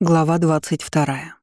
Глава 22.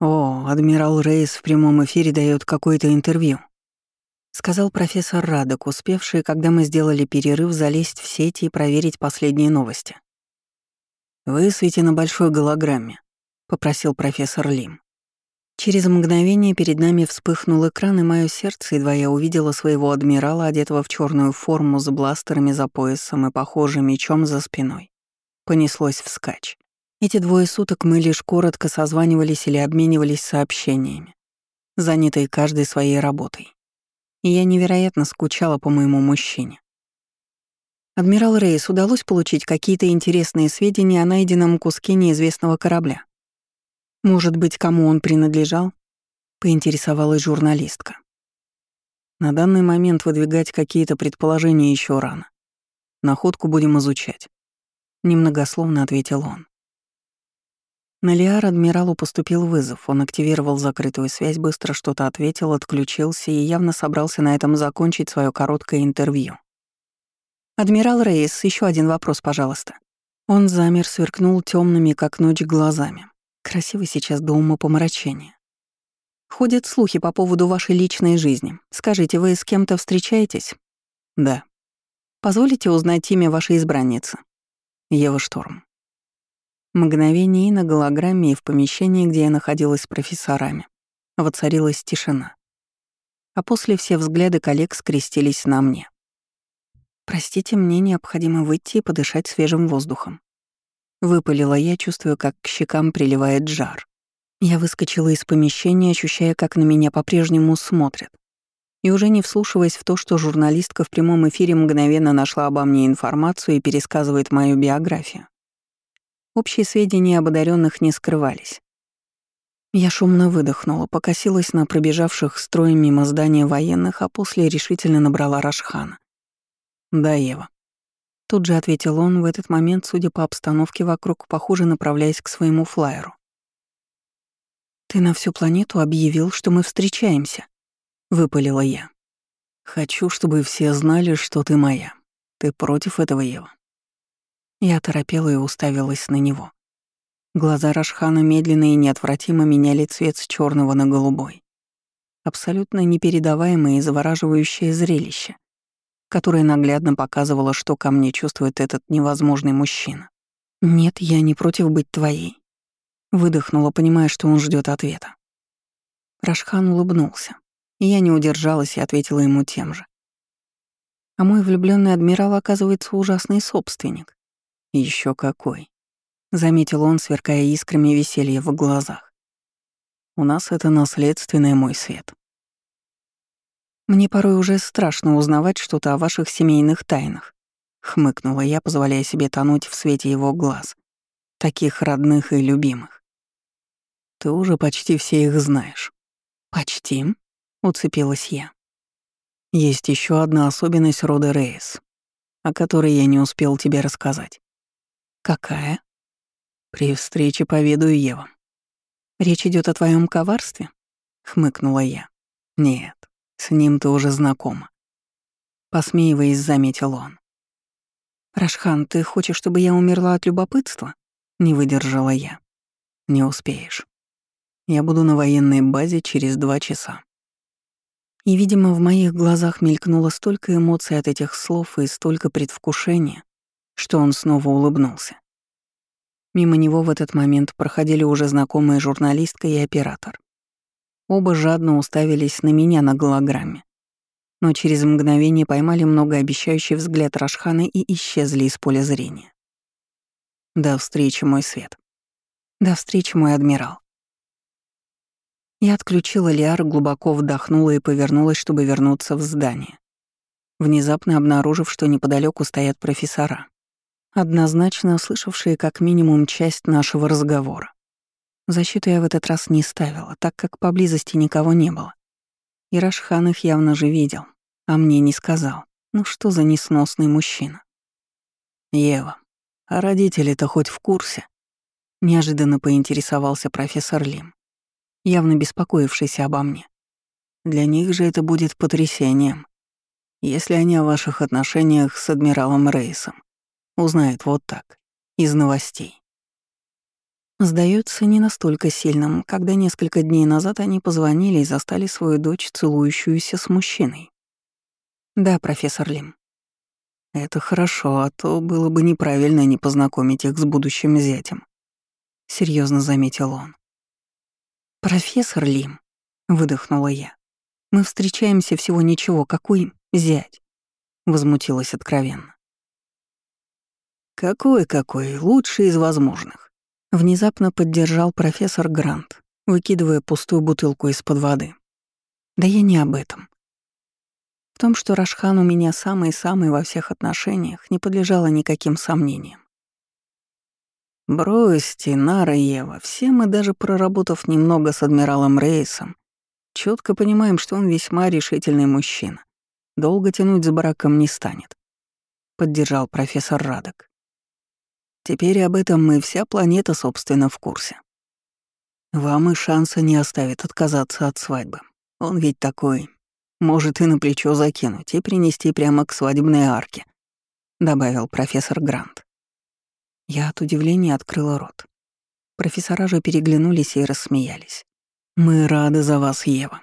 «О, адмирал Рейс в прямом эфире дает какое-то интервью», — сказал профессор Радок, успевший, когда мы сделали перерыв, залезть в сети и проверить последние новости. «Высвети на большой голограмме», — попросил профессор Лим. Через мгновение перед нами вспыхнул экран, и мое сердце, едва я увидела своего адмирала, одетого в черную форму с бластерами за поясом и похожим мечом за спиной, понеслось вскачь. Эти двое суток мы лишь коротко созванивались или обменивались сообщениями, занятые каждой своей работой. И я невероятно скучала по моему мужчине. Адмирал Рейс удалось получить какие-то интересные сведения о найденном куске неизвестного корабля. Может быть, кому он принадлежал? Поинтересовалась журналистка. На данный момент выдвигать какие-то предположения еще рано. Находку будем изучать. Немногословно ответил он. На Лиар адмиралу поступил вызов. Он активировал закрытую связь, быстро что-то ответил, отключился и явно собрался на этом закончить свое короткое интервью. «Адмирал Рейс, еще один вопрос, пожалуйста». Он замер, сверкнул темными, как ночь, глазами. Красивый сейчас до ума помрачения. Ходят слухи по поводу вашей личной жизни. Скажите, вы с кем-то встречаетесь? Да. Позволите узнать имя вашей избранницы? Ева Шторм. Мгновение и на голограмме, и в помещении, где я находилась с профессорами, воцарилась тишина. А после все взгляды коллег скрестились на мне. «Простите, мне необходимо выйти и подышать свежим воздухом». Выпалила я, чувствуя, как к щекам приливает жар. Я выскочила из помещения, ощущая, как на меня по-прежнему смотрят. И уже не вслушиваясь в то, что журналистка в прямом эфире мгновенно нашла обо мне информацию и пересказывает мою биографию. Общие сведения об одаренных не скрывались. Я шумно выдохнула, покосилась на пробежавших строем мимо здания военных, а после решительно набрала Рашхана. «Да, Ева». Тут же ответил он, в этот момент, судя по обстановке вокруг, похоже, направляясь к своему флайеру. «Ты на всю планету объявил, что мы встречаемся», — выпалила я. «Хочу, чтобы все знали, что ты моя. Ты против этого, Ева?» Я торопела и уставилась на него. Глаза Рашхана медленно и неотвратимо меняли цвет с черного на голубой. Абсолютно непередаваемое и завораживающее зрелище, которое наглядно показывало, что ко мне чувствует этот невозможный мужчина. «Нет, я не против быть твоей», — выдохнула, понимая, что он ждет ответа. Рашхан улыбнулся, и я не удержалась и ответила ему тем же. А мой влюбленный адмирал оказывается ужасный собственник. Еще какой, заметил он, сверкая искрами веселья в глазах. У нас это наследственный мой свет. Мне порой уже страшно узнавать что-то о ваших семейных тайнах, хмыкнула я, позволяя себе тонуть в свете его глаз, таких родных и любимых. Ты уже почти все их знаешь. Почти? уцепилась я. Есть еще одна особенность рода Рейс, о которой я не успел тебе рассказать. «Какая?» «При встрече поведаю Ева». «Речь идет о твоем коварстве?» — хмыкнула я. «Нет, с ним ты уже знакома». Посмеиваясь, заметил он. «Рашхан, ты хочешь, чтобы я умерла от любопытства?» — не выдержала я. «Не успеешь. Я буду на военной базе через два часа». И, видимо, в моих глазах мелькнуло столько эмоций от этих слов и столько предвкушения, что он снова улыбнулся. Мимо него в этот момент проходили уже знакомая журналистка и оператор. Оба жадно уставились на меня на голограмме. Но через мгновение поймали многообещающий взгляд Рашхана и исчезли из поля зрения. «До встречи, мой свет». «До встречи, мой адмирал». Я отключила Лиар, глубоко вдохнула и повернулась, чтобы вернуться в здание. Внезапно обнаружив, что неподалеку стоят профессора однозначно услышавшие как минимум часть нашего разговора. Защиту я в этот раз не ставила, так как поблизости никого не было. И Рашхан их явно же видел, а мне не сказал. Ну что за несносный мужчина? «Ева, а родители-то хоть в курсе?» Неожиданно поинтересовался профессор Лим, явно беспокоившийся обо мне. «Для них же это будет потрясением, если они о ваших отношениях с адмиралом Рейсом Узнает вот так, из новостей. Сдается не настолько сильным, когда несколько дней назад они позвонили и застали свою дочь, целующуюся с мужчиной. Да, профессор Лим. Это хорошо, а то было бы неправильно не познакомить их с будущим зятем. Серьезно заметил он. Профессор Лим, выдохнула я. Мы встречаемся всего ничего, какой зять? Возмутилась откровенно. Какой-какой, лучший из возможных. Внезапно поддержал профессор Грант, выкидывая пустую бутылку из-под воды. Да я не об этом. В том, что Рашхан у меня самый-самый во всех отношениях, не подлежало никаким сомнениям. Бросьте, Нара Ева, все мы, даже проработав немного с адмиралом Рейсом, четко понимаем, что он весьма решительный мужчина. Долго тянуть за браком не станет. Поддержал профессор Радок. Теперь об этом мы вся планета, собственно, в курсе. Вам и шанса не оставит отказаться от свадьбы. Он ведь такой, может и на плечо закинуть и принести прямо к свадебной арке», — добавил профессор Грант. Я от удивления открыла рот. Профессора же переглянулись и рассмеялись. «Мы рады за вас, Ева».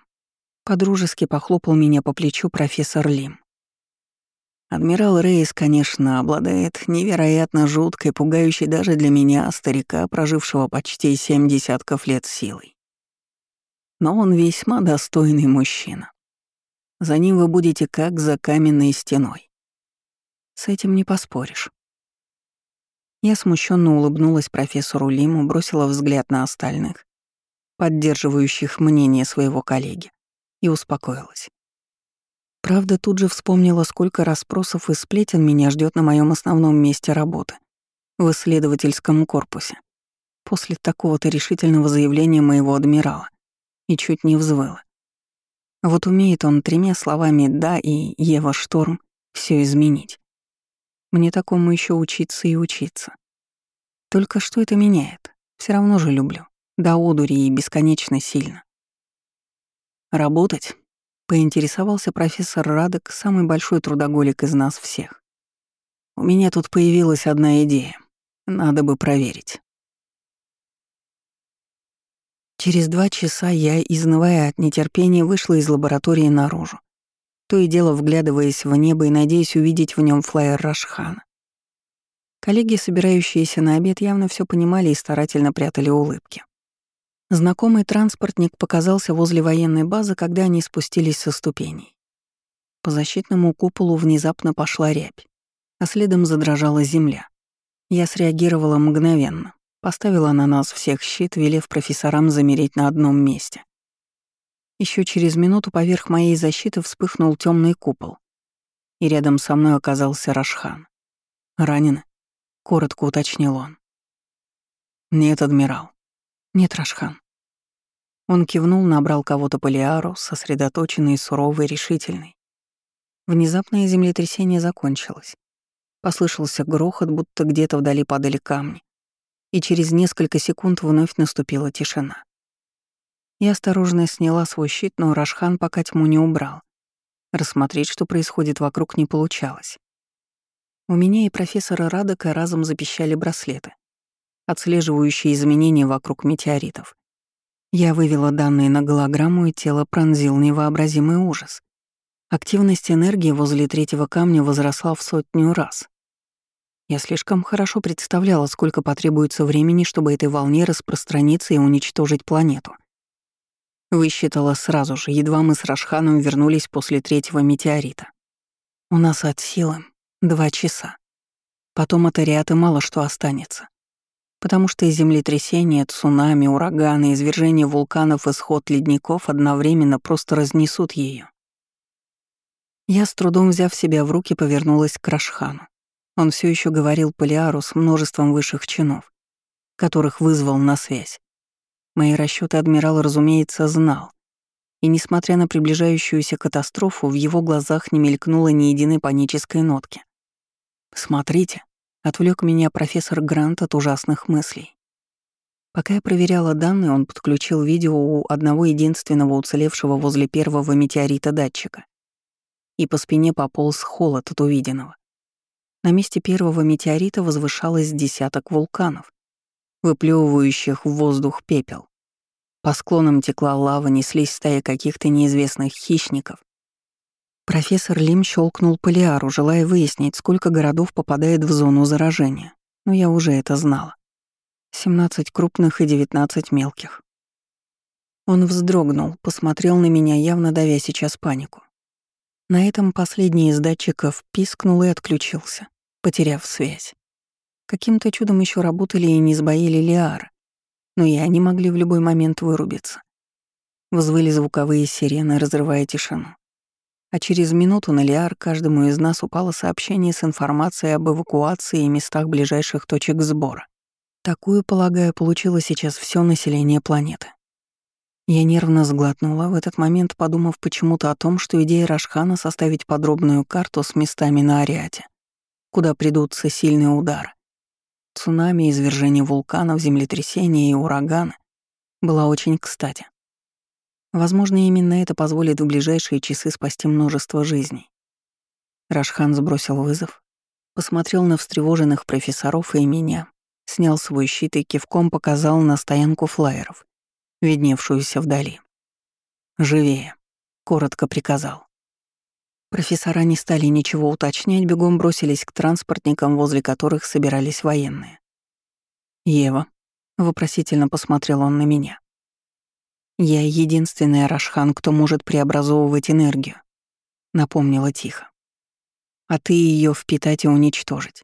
Подружески похлопал меня по плечу профессор Лим. Адмирал Рейс, конечно, обладает невероятно жуткой, пугающей даже для меня, старика, прожившего почти семь десятков лет силой. Но он весьма достойный мужчина. За ним вы будете как за каменной стеной. С этим не поспоришь. Я смущенно улыбнулась профессору Лиму, бросила взгляд на остальных, поддерживающих мнение своего коллеги, и успокоилась. Правда, тут же вспомнила, сколько расспросов и сплетен меня ждет на моем основном месте работы — в исследовательском корпусе. После такого-то решительного заявления моего адмирала. И чуть не взвыла. Вот умеет он тремя словами «да» и «Ева Шторм» все изменить. Мне такому еще учиться и учиться. Только что это меняет? Все равно же люблю. До одури и бесконечно сильно. Работать Поинтересовался профессор Радок, самый большой трудоголик из нас всех. У меня тут появилась одна идея. Надо бы проверить. Через два часа я, изнывая от нетерпения, вышла из лаборатории наружу, то и дело вглядываясь в небо и надеясь увидеть в нем флайер Рашхана. Коллеги, собирающиеся на обед, явно все понимали и старательно прятали улыбки. Знакомый транспортник показался возле военной базы, когда они спустились со ступеней. По защитному куполу внезапно пошла рябь, а следом задрожала земля. Я среагировала мгновенно, поставила на нас всех щит, велев профессорам замереть на одном месте. Еще через минуту поверх моей защиты вспыхнул темный купол, и рядом со мной оказался Рашхан. «Ранены?» — коротко уточнил он. «Нет, адмирал. «Нет, Рашхан». Он кивнул, набрал кого-то по лиару, сосредоточенный, суровый, решительный. Внезапное землетрясение закончилось. Послышался грохот, будто где-то вдали падали камни. И через несколько секунд вновь наступила тишина. Я осторожно сняла свой щит, но Рашхан пока тьму не убрал. Рассмотреть, что происходит вокруг, не получалось. У меня и профессора Радока разом запищали браслеты отслеживающие изменения вокруг метеоритов. Я вывела данные на голограмму, и тело пронзил невообразимый ужас. Активность энергии возле третьего камня возросла в сотню раз. Я слишком хорошо представляла, сколько потребуется времени, чтобы этой волне распространиться и уничтожить планету. Высчитала сразу же, едва мы с Рашханом вернулись после третьего метеорита. У нас от силы два часа. Потом от Ариаты мало что останется потому что землетрясения, цунами, ураганы, извержение вулканов и сход ледников одновременно просто разнесут ее. Я с трудом взяв себя в руки, повернулась к Рашхану. Он все еще говорил Полиару с множеством высших чинов, которых вызвал на связь. Мои расчеты адмирал, разумеется, знал. И несмотря на приближающуюся катастрофу, в его глазах не мелькнуло ни единой панической нотки. «Смотрите», Отвлек меня профессор Грант от ужасных мыслей. Пока я проверяла данные, он подключил видео у одного единственного уцелевшего возле первого метеорита датчика. И по спине пополз холод от увиденного. На месте первого метеорита возвышалось десяток вулканов, выплевывающих в воздух пепел. По склонам текла лава, неслись стаи каких-то неизвестных хищников. Профессор Лим щелкнул полиару, желая выяснить, сколько городов попадает в зону заражения. Но я уже это знала. 17 крупных и 19 мелких. Он вздрогнул, посмотрел на меня, явно давя сейчас панику. На этом последний из датчиков пискнул и отключился, потеряв связь. Каким-то чудом еще работали и не сбоили Лиар, но и они могли в любой момент вырубиться. Взвыли звуковые сирены, разрывая тишину. А через минуту на Лиар каждому из нас упало сообщение с информацией об эвакуации и местах ближайших точек сбора. Такую, полагаю, получило сейчас все население планеты. Я нервно сглотнула, в этот момент подумав почему-то о том, что идея Рашхана составить подробную карту с местами на Ариате, куда придутся сильные удары. Цунами, извержение вулканов, землетрясения и ураганы была очень кстати. Возможно, именно это позволит в ближайшие часы спасти множество жизней. Рашхан сбросил вызов, посмотрел на встревоженных профессоров и меня, снял свой щит и кивком показал на стоянку флайеров видневшуюся вдали. «Живее», — коротко приказал. Профессора не стали ничего уточнять, бегом бросились к транспортникам, возле которых собирались военные. «Ева», — вопросительно посмотрел он на меня. «Я единственный Рашхан, кто может преобразовывать энергию», — напомнила тихо. «А ты ее впитать и уничтожить.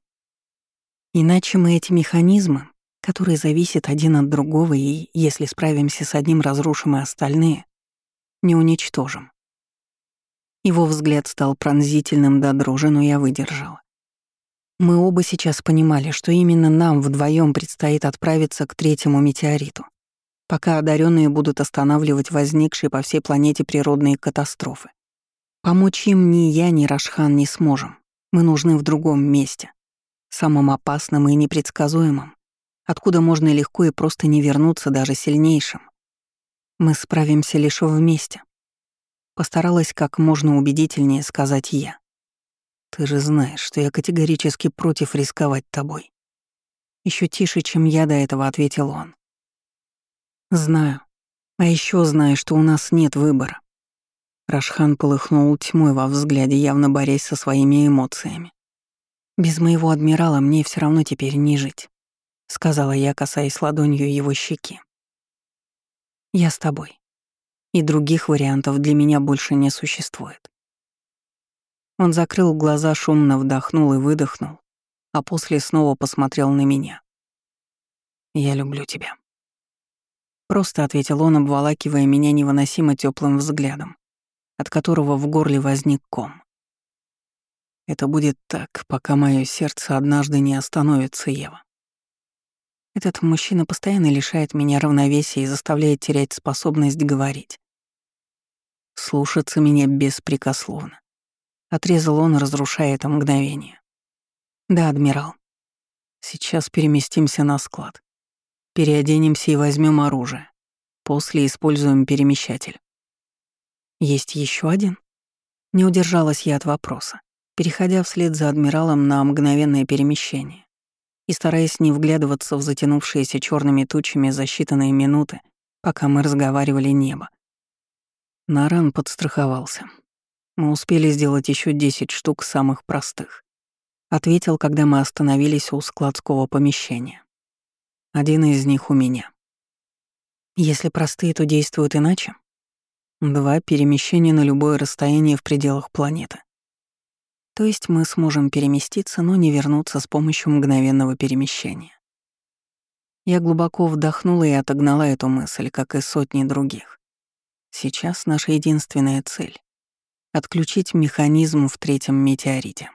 Иначе мы эти механизмы которые зависят один от другого и, если справимся с одним, разрушим и остальные, не уничтожим. Его взгляд стал пронзительным до дрожи, но я выдержала. Мы оба сейчас понимали, что именно нам вдвоем предстоит отправиться к третьему метеориту, пока одаренные будут останавливать возникшие по всей планете природные катастрофы. Помочь им ни я, ни Рашхан не сможем. Мы нужны в другом месте, самом опасном и непредсказуемом, откуда можно легко и просто не вернуться даже сильнейшим. Мы справимся лишь вместе. Постаралась как можно убедительнее сказать я. Ты же знаешь, что я категорически против рисковать тобой. Еще тише, чем я до этого, ответил он. Знаю. А еще знаю, что у нас нет выбора. Рашхан полыхнул тьмой во взгляде, явно борясь со своими эмоциями. Без моего адмирала мне все равно теперь не жить. — сказала я, касаясь ладонью его щеки. «Я с тобой. И других вариантов для меня больше не существует». Он закрыл глаза, шумно вдохнул и выдохнул, а после снова посмотрел на меня. «Я люблю тебя». Просто ответил он, обволакивая меня невыносимо теплым взглядом, от которого в горле возник ком. Это будет так, пока мое сердце однажды не остановится, Ева. Этот мужчина постоянно лишает меня равновесия и заставляет терять способность говорить. Слушаться меня беспрекословно. Отрезал он, разрушая это мгновение. Да, адмирал. Сейчас переместимся на склад. Переоденемся и возьмем оружие. После используем перемещатель. Есть еще один? Не удержалась я от вопроса, переходя вслед за адмиралом на мгновенное перемещение и стараясь не вглядываться в затянувшиеся черными тучами за считанные минуты, пока мы разговаривали небо. Наран подстраховался. Мы успели сделать еще 10 штук самых простых. Ответил, когда мы остановились у складского помещения. Один из них у меня. Если простые, то действуют иначе. Два перемещения на любое расстояние в пределах планеты. То есть мы сможем переместиться, но не вернуться с помощью мгновенного перемещения. Я глубоко вдохнула и отогнала эту мысль, как и сотни других. Сейчас наша единственная цель — отключить механизм в третьем метеорите.